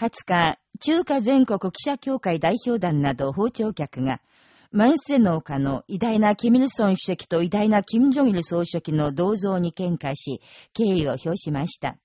20日、中華全国記者協会代表団など包丁客が、マ万世の丘の偉大なキミルソン主席と偉大なキム・ジョギル総書記の銅像に献花し、敬意を表しました。